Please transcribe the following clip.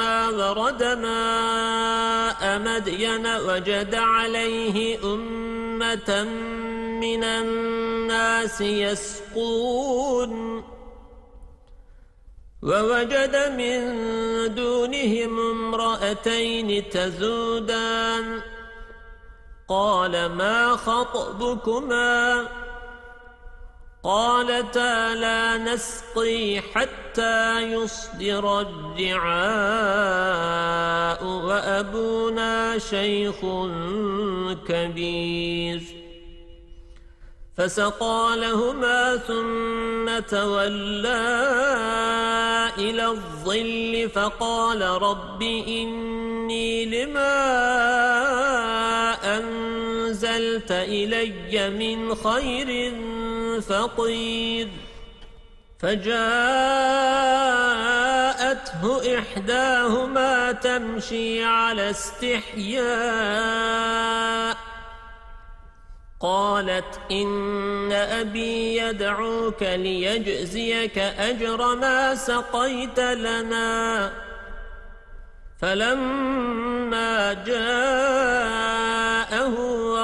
ورد ماء مدين وجد عليه أمة من الناس يسقون ووجد من دونهم امرأتين تزودان قال ما خطبكما قالتا لا نسقي حتى يصدر الدعاء وأبونا شيخ كبير. فسقى لهما ثم تولى إلى الظل فقال رب إني لما أنزلت إلي من خير فقير فجاءته إحداهما تمشي على استحياء. قالت إن أبي يدعوك ليجزيك أجر ما سقيت لنا. فلما جاءه